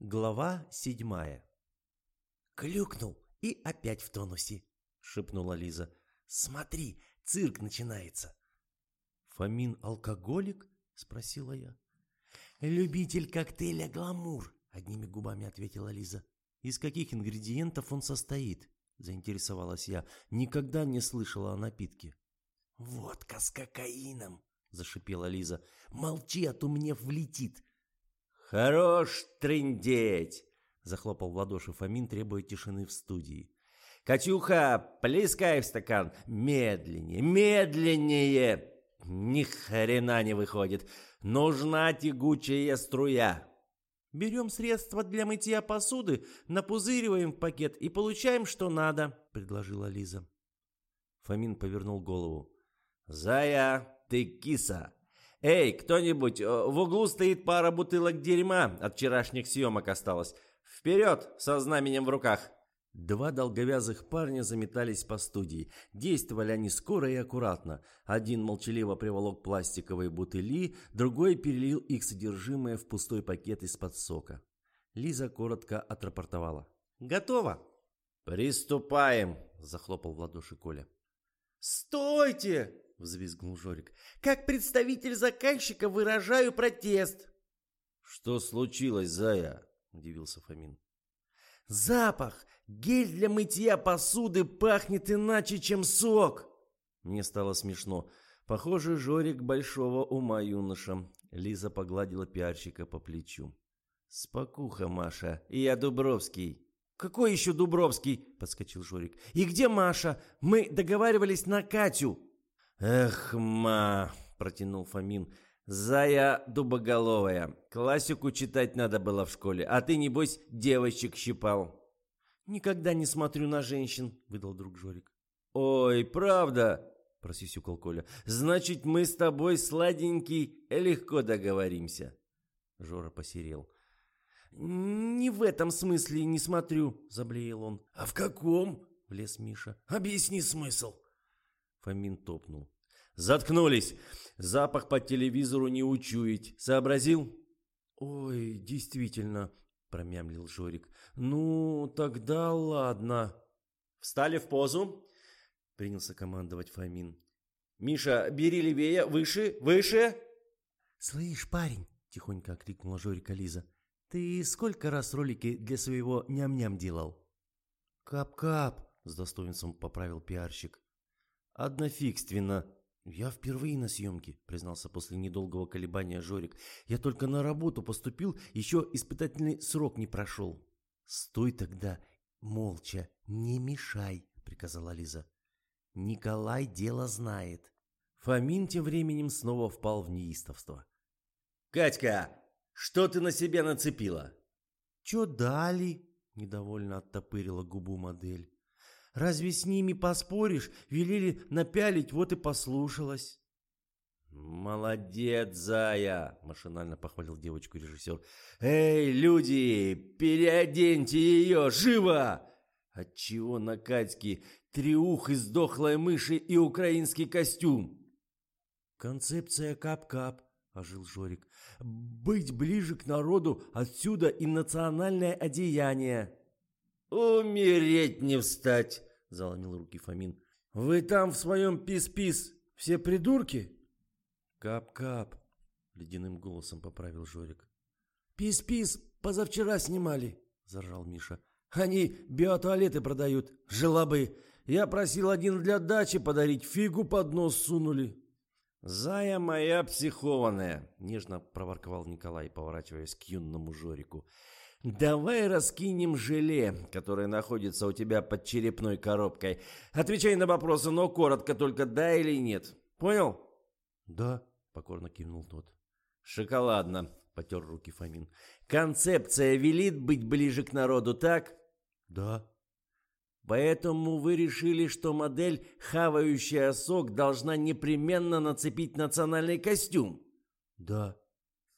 Глава седьмая. «Клюкнул и опять в тонусе», — шепнула Лиза. «Смотри, цирк начинается». «Фомин алкоголик?» — спросила я. «Любитель коктейля «Гламур», — одними губами ответила Лиза. «Из каких ингредиентов он состоит?» — заинтересовалась я. «Никогда не слышала о напитке». «Водка с кокаином», — зашипела Лиза. «Молчи, а то мне влетит». «Хорош трындеть!» — захлопал в ладоши Фомин, требуя тишины в студии. «Катюха, плескай в стакан! Медленнее, медленнее!» «Ни хрена не выходит! Нужна тягучая струя!» «Берем средства для мытья посуды, напузыриваем в пакет и получаем, что надо», — предложила Лиза. Фомин повернул голову. «Зая, ты киса! Эй, кто-нибудь, э, в углу стоит пара бутылок дерьма, от вчерашних съемок осталось. Вперед, со знаменем в руках!» Два долговязых парня заметались по студии. Действовали они скоро и аккуратно. Один молчаливо приволок пластиковые бутыли, другой перелил их содержимое в пустой пакет из-под сока. Лиза коротко отрапортовала. «Готово!» «Приступаем!» – захлопал в ладоши Коля. «Стойте!» – взвизгнул Жорик. «Как представитель заказчика выражаю протест!» «Что случилось, Зая?» – удивился Фомин. «Запах! Гель для мытья посуды пахнет иначе, чем сок!» Мне стало смешно. Похоже, Жорик большого ума юноша. Лиза погладила пиарщика по плечу. «Спокуха, Маша. Я Дубровский». «Какой еще Дубровский?» – подскочил Жорик. «И где Маша? Мы договаривались на Катю». «Эх, ма!» – протянул Фомин. «Зая дубоголовая. Классику читать надо было в школе, а ты, небось, девочек щипал». «Никогда не смотрю на женщин», — выдал друг Жорик. «Ой, правда?» — просисюкал Коля. «Значит, мы с тобой, сладенький, легко договоримся». Жора посерел. «Не в этом смысле не смотрю», — заблеял он. «А в каком?» — влез Миша. «Объясни смысл». Фомин топнул. «Заткнулись! Запах по телевизору не учуять. Сообразил?» «Ой, действительно», — промямлил Жорик. «Ну, тогда ладно». «Встали в позу», — принялся командовать Фомин. «Миша, бери левее, выше, выше!» «Слышь, парень!» — тихонько окликнула Жорика Лиза. «Ты сколько раз ролики для своего ням-ням делал?» «Кап-кап!» — с достоинством поправил пиарщик. «Однофигственно!» «Я впервые на съемке», — признался после недолгого колебания Жорик. «Я только на работу поступил, еще испытательный срок не прошел». «Стой тогда, молча, не мешай», — приказала Лиза. «Николай дело знает». Фомин тем временем снова впал в неистовство. «Катька, что ты на себя нацепила?» «Чё дали?» — недовольно оттопырила губу модель. Разве с ними поспоришь? Велели напялить, вот и послушалась. «Молодец, Зая!» – машинально похвалил девочку режиссер. «Эй, люди, переоденьте ее, живо!» Отчего на Катьке треух из дохлой мыши и украинский костюм? «Концепция кап-кап», – ожил Жорик. «Быть ближе к народу, отсюда и национальное одеяние». «Умереть не встать!» — заломил руки Фомин. «Вы там в своем пис-пис все придурки?» «Кап-кап!» — ледяным голосом поправил Жорик. «Пис-пис позавчера снимали!» — заржал Миша. «Они биотуалеты продают, желобы. Я просил один для дачи подарить, фигу под нос сунули». «Зая моя психованная!» — нежно проворковал Николай, поворачиваясь к юному Жорику. Давай раскинем желе, которое находится у тебя под черепной коробкой. Отвечай на вопросы, но коротко только да или нет. Понял? Да, покорно кивнул тот. Шоколадно, потер руки Фомин. Концепция велит быть ближе к народу, так? Да. Поэтому вы решили, что модель, хавающая сок, должна непременно нацепить национальный костюм? Да.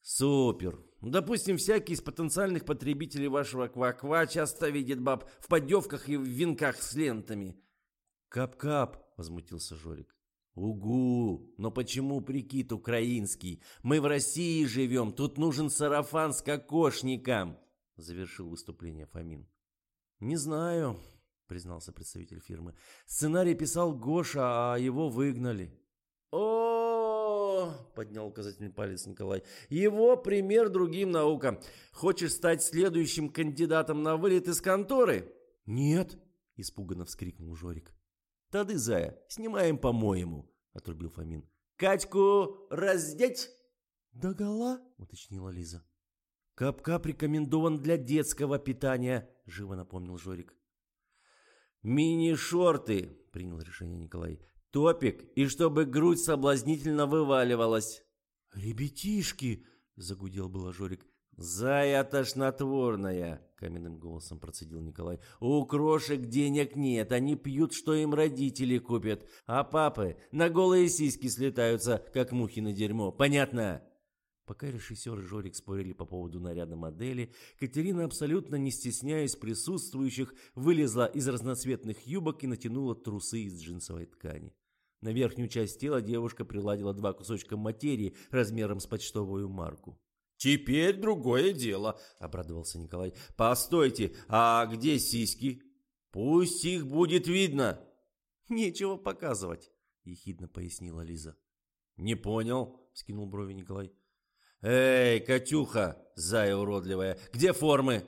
Супер. Допустим, всякий из потенциальных потребителей вашего ква-ква часто видит баб в поддевках и в венках с лентами. «Кап-кап!» — возмутился Жорик. «Угу! Но почему прикид украинский? Мы в России живем, тут нужен сарафан с кокошником!» завершил выступление Фомин. Не знаю, признался представитель фирмы. Сценарий писал Гоша, а его выгнали. О, поднял указательный палец Николай. Его пример другим наукам. Хочешь стать следующим кандидатом на вылет из конторы? Нет, испуганно вскрикнул Жорик. Тады, зая, снимаем по-моему, отрубил Фомин. Катьку раздеть? «Догола?» — уточнила Лиза. «Кап-кап рекомендован для детского питания», — живо напомнил Жорик. «Мини-шорты», — принял решение Николай. «Топик, и чтобы грудь соблазнительно вываливалась». «Ребятишки!» — загудел было Жорик. «Зая тошнотворная!» — каменным голосом процедил Николай. «У крошек денег нет, они пьют, что им родители купят, а папы на голые сиськи слетаются, как мухи на дерьмо. Понятно?» Пока режиссер и Жорик спорили по поводу наряда модели, Катерина, абсолютно не стесняясь присутствующих, вылезла из разноцветных юбок и натянула трусы из джинсовой ткани. На верхнюю часть тела девушка приладила два кусочка материи размером с почтовую марку. «Теперь другое дело», — обрадовался Николай. «Постойте, а где сиськи? Пусть их будет видно». «Нечего показывать», — ехидно пояснила Лиза. «Не понял», — скинул брови Николай. «Эй, Катюха, зая уродливая, где формы?»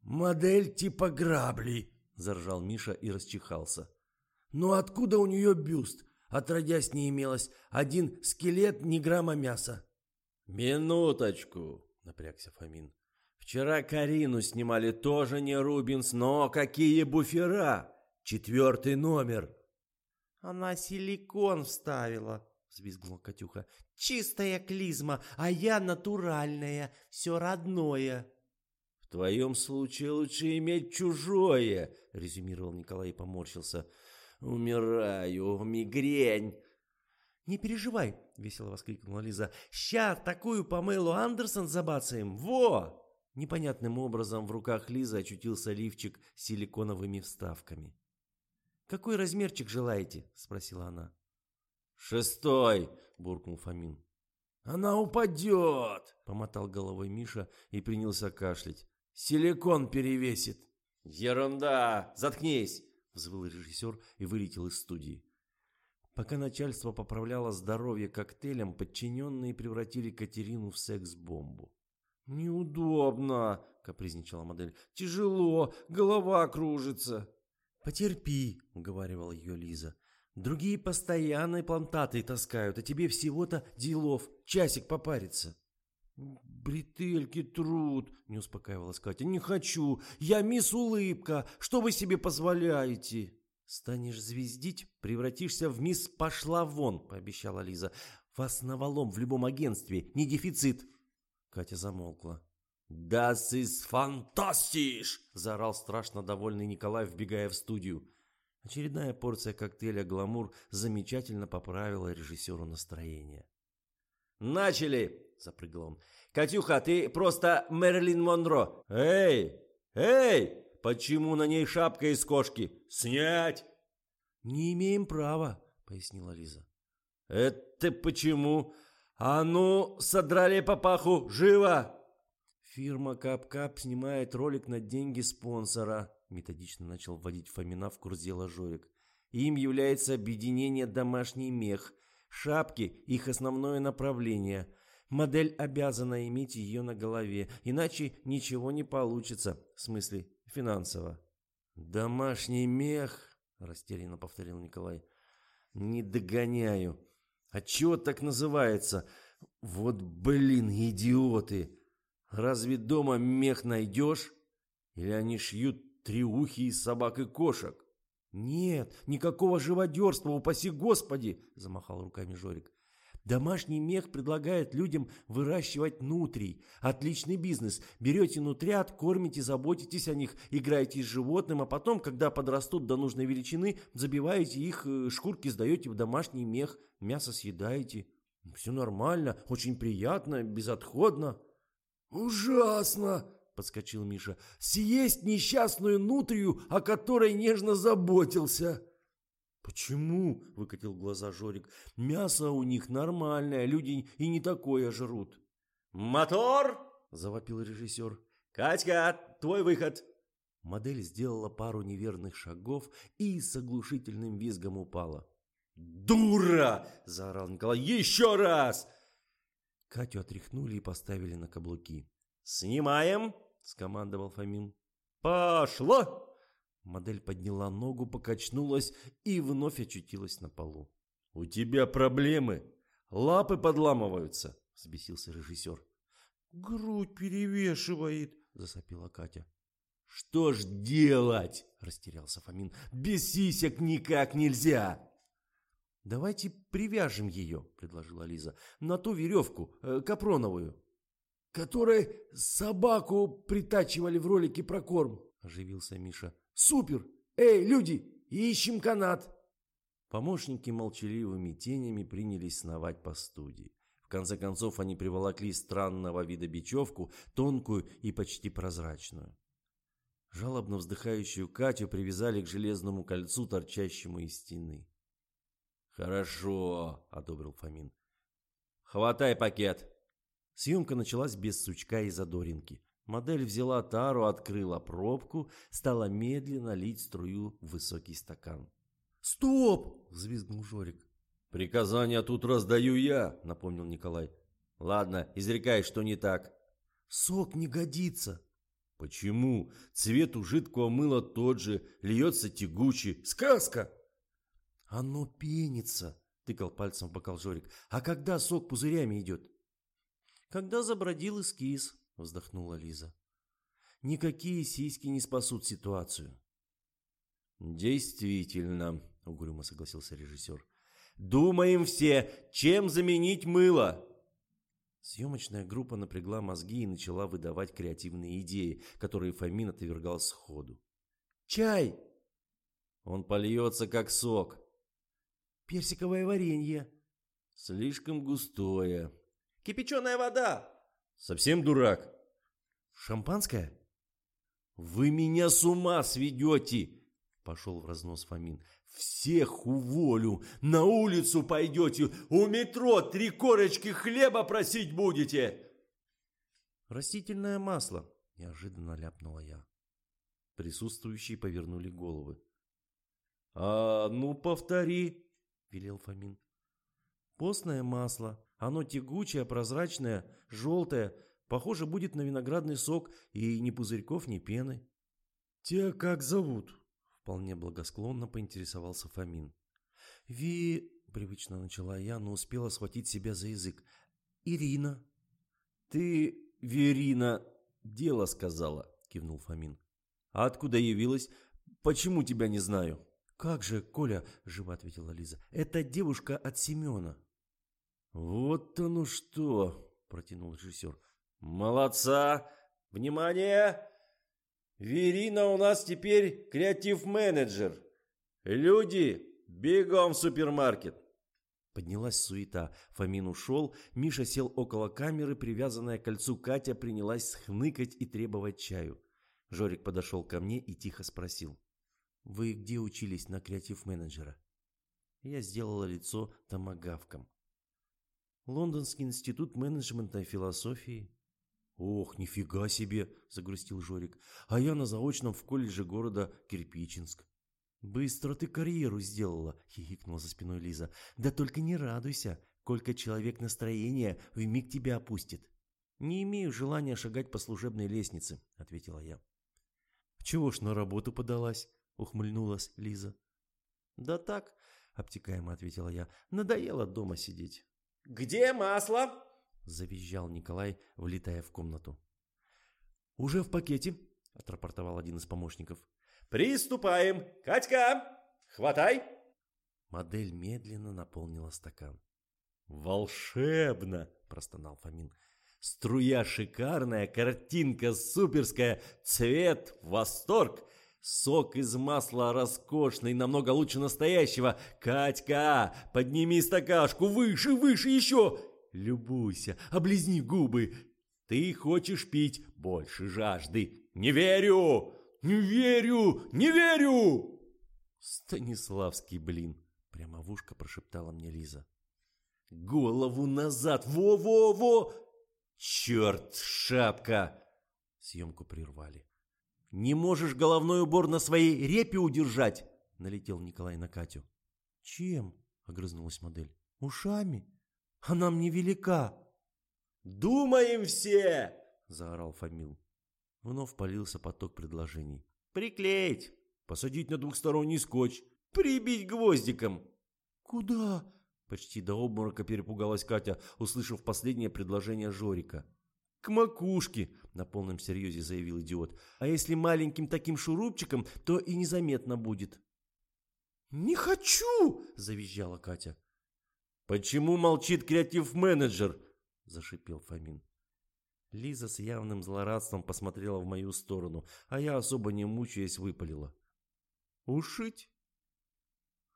«Модель типа грабли», — заржал Миша и расчихался. «Но откуда у нее бюст? Отродясь не имелось. Один скелет, ни грамма мяса». «Минуточку», — напрягся Фомин. «Вчера Карину снимали тоже не Рубинс, но какие буфера! Четвертый номер!» «Она силикон вставила», — взвизгнула Катюха. Чистая клизма, а я натуральная, все родное. В твоем случае лучше иметь чужое, резюмировал Николай и поморщился. Умираю, мигрень. «Не переживай!» — весело воскликнула Лиза. «Ща такую Памелу Андерсон забацаем! Во!» Непонятным образом в руках Лизы очутился лифчик с силиконовыми вставками. «Какой размерчик желаете?» — спросила она. «Шестой!» – буркнул Фомин. «Она упадет!» – помотал головой Миша и принялся кашлять. «Силикон перевесит!» «Ерунда! Заткнись!» – взвыл режиссер и вылетел из студии. Пока начальство поправляло здоровье коктейлем, подчиненные превратили Катерину в секс-бомбу. «Неудобно!» – капризничала модель. «Тяжело, голова кружится!» «Потерпи!» – уговаривала ее Лиза. Другие постоянные плантаты таскают, а тебе всего-то делов, часик попариться. «Бретельки труд», — не успокаивалась Катя. «Не хочу. Я мисс Улыбка. Что вы себе позволяете?» «Станешь звездить, превратишься в мисс Пошла вон», — пообещала Лиза. «Вас навалом в любом агентстве, не дефицит». Катя замолкла. «Das ist fantastisch!» — заорал страшно довольный Николай, вбегая в студию. Очередная порция коктейля «Гламур» замечательно поправила режиссеру настроение. «Начали!» – запрыгал он. «Катюха, ты просто Мерлин Монро! Эй! Эй! Почему на ней шапка из кошки? Снять!» «Не имеем права», – пояснила Лиза. «Это почему? А ну, содрали папаху! Живо!» Фирма «Кап-Кап» снимает ролик на деньги спонсора методично начал вводить Фомина в курс дела Жорик. Им является объединение «Домашний мех». Шапки – их основное направление. Модель обязана иметь ее на голове, иначе ничего не получится, в смысле финансово. «Домашний мех», – растерянно повторил Николай. «Не догоняю. А чего так называется? Вот блин, идиоты! Разве дома мех найдешь? Или они шьют триухи из собак и кошек. «Нет, никакого живодерства, упаси Господи!» – замахал руками Жорик. Домашний мех предлагает людям выращивать нутрий. Отличный бизнес. Берете нутрят, кормите, заботитесь о них, играете с животным, а потом, когда подрастут до нужной величины, забиваете их, э, шкурки сдаете в домашний мех, мясо съедаете. Все нормально, очень приятно, безотходно. «Ужасно!» — подскочил Миша. «Съесть несчастную нутрию, о которой нежно заботился!» «Почему?» — выкатил глаза Жорик. «Мясо у них нормальное, люди и не такое жрут». «Мотор!» — завопил режиссер. «Катька, твой выход!» Модель сделала пару неверных шагов и с оглушительным визгом упала. «Дура!» – заорал Николай. «Еще раз!» Катю отряхнули и поставили на каблуки. «Снимаем!» – скомандовал Фомин. «Пошло!» Модель подняла ногу, покачнулась и вновь очутилась на полу. «У тебя проблемы! Лапы подламываются!» – взбесился режиссер. «Грудь перевешивает!» – засопила Катя. «Что ж делать?» – растерялся Фомин. «Без сисек никак нельзя!» «Давайте привяжем ее», — предложила Лиза, — «на ту веревку, э, капроновую». «Которой собаку притачивали в ролике про корм», — оживился Миша. «Супер! Эй, люди, ищем канат!» Помощники молчаливыми тенями принялись сновать по студии. В конце концов они приволокли странного вида бечевку, тонкую и почти прозрачную. Жалобно вздыхающую Катю привязали к железному кольцу, торчащему из стены. «Хорошо», — одобрил Фомин. «Хватай пакет». Съемка началась без сучка и задоринки. Модель взяла тару, открыла пробку, стала медленно лить струю в высокий стакан. «Стоп!» — взвизгнул Жорик. «Приказания тут раздаю я», — напомнил Николай. «Ладно, изрекай, что не так». «Сок не годится». «Почему? Цвет у жидкого мыла тот же, льется тягучий. Сказка!» «Оно пенится», — тыкал пальцем в бокал Жорик. «А когда сок пузырями идет?» «Когда забродил эскиз», — вздохнула Лиза. «Никакие сиськи не спасут ситуацию». «Действительно», — угрюмо согласился режиссер. «Думаем все, чем заменить мыло?» Съемочная группа напрягла мозги и начала выдавать креативные идеи, которые Фомин отвергал сходу. «Чай!» «Он польется, как сок», Персиковое варенье. Слишком густое. Кипяченая вода. Совсем дурак. Шампанское? Вы меня с ума сведете, пошел в разнос Фомин. Всех уволю, на улицу пойдете, у метро три корочки хлеба просить будете. Растительное масло, неожиданно ляпнула я. Присутствующие повернули головы. А ну повтори, велел Фомин. Постное масло. Оно тягучее, прозрачное, желтое. Похоже, будет на виноградный сок и ни пузырьков, ни пены. «Тебя как зовут?» Вполне благосклонно поинтересовался Фомин. «Ви...» — привычно начала я, но успела схватить себя за язык. «Ирина». «Ты, Верина, дело сказала», — кивнул Фомин. «А откуда явилась? Почему тебя не знаю?» «Как же, Коля!» – живо ответила Лиза. «Это девушка от Семена». «Вот оно что!» – протянул режиссер. «Молодца! Внимание! Верина у нас теперь креатив-менеджер. Люди, бегом в супермаркет!» Поднялась суета. Фомин ушел. Миша сел около камеры, привязанная к кольцу Катя принялась хныкать и требовать чаю. Жорик подошел ко мне и тихо спросил. Вы где учились на креатив-менеджера? Я сделала лицо томагавком. Лондонский институт менеджмента и философии. Ох, нифига себе, загрустил Жорик. А я на заочном в колледже города Кирпичинск. «Быстро ты карьеру сделала!» — хихикнула за спиной Лиза. «Да только не радуйся! Колька человек настроения вмиг тебя опустит!» «Не имею желания шагать по служебной лестнице», — ответила я. «Чего ж на работу подалась?» — ухмыльнулась Лиза. «Да так», — обтекаемо ответила я, — «надоело дома сидеть». «Где масло?» — завизжал Николай, влетая в комнату. «Уже в пакете», — отрапортовал один из помощников. «Приступаем! Катька, хватай!» Модель медленно наполнила стакан. «Волшебно!» – простонал Фомин. «Струя шикарная, картинка суперская, цвет – восторг! Сок из масла роскошный, намного лучше настоящего. Катька, подними стакашку выше, выше еще. Любуйся, облизни губы. Ты хочешь пить больше жажды. Не верю, не верю, не верю. Станиславский, блин, прямо в ушко прошептала мне Лиза. Голову назад, во-во-во. Черт, шапка. Съемку прервали. «Не можешь головной убор на своей репе удержать?» Налетел Николай на Катю. «Чем?» — огрызнулась модель. «Ушами? Она мне велика!» «Думаем все!» — заорал Фомил. Вновь полился поток предложений. «Приклеить! Посадить на двухсторонний скотч! Прибить гвоздиком!» «Куда?» Почти до обморока перепугалась Катя, услышав последнее предложение Жорика. «К макушке!» — на полном серьезе заявил идиот. «А если маленьким таким шурупчиком, то и незаметно будет». «Не хочу!» — завизжала Катя. «Почему молчит креатив-менеджер?» — зашипел Фомин. Лиза с явным злорадством посмотрела в мою сторону, а я, особо не мучаясь, выпалила. «Ушить?»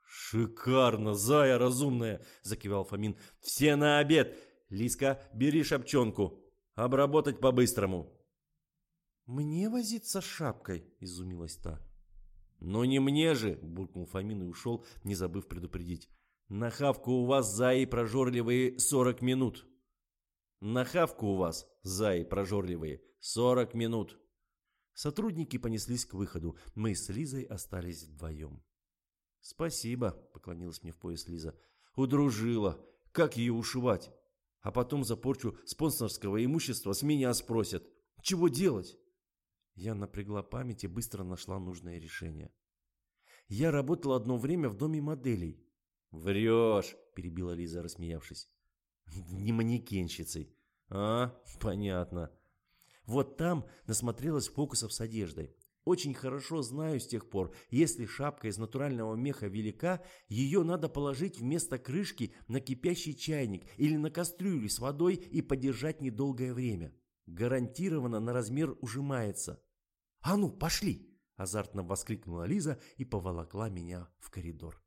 «Шикарно, зая разумная!» – закивал Фомин. «Все на обед! Лиска, бери шапчонку! Обработать по-быстрому!» «Мне возиться с шапкой?» – изумилась та. «Ну не мне же!» – буркнул Фомин и ушел, не забыв предупредить. «На хавку у вас, заи, прожорливые, сорок минут!» «На хавку у вас, заи, прожорливые, сорок минут!» Сотрудники понеслись к выходу. Мы с Лизой остались вдвоем. «Спасибо», — поклонилась мне в пояс Лиза. «Удружила. Как ее ушивать? А потом за порчу спонсорского имущества с меня спросят. Чего делать?» Я напрягла память и быстро нашла нужное решение. Я работала одно время в доме моделей. «Врешь», — перебила Лиза, рассмеявшись. «Не манекенщицей». «А, понятно». Вот там насмотрелась фокусов с одеждой. Очень хорошо знаю с тех пор, если шапка из натурального меха велика, ее надо положить вместо крышки на кипящий чайник или на кастрюлю с водой и подержать недолгое время. Гарантированно на размер ужимается. «А ну, пошли!» – азартно воскликнула Лиза и поволокла меня в коридор.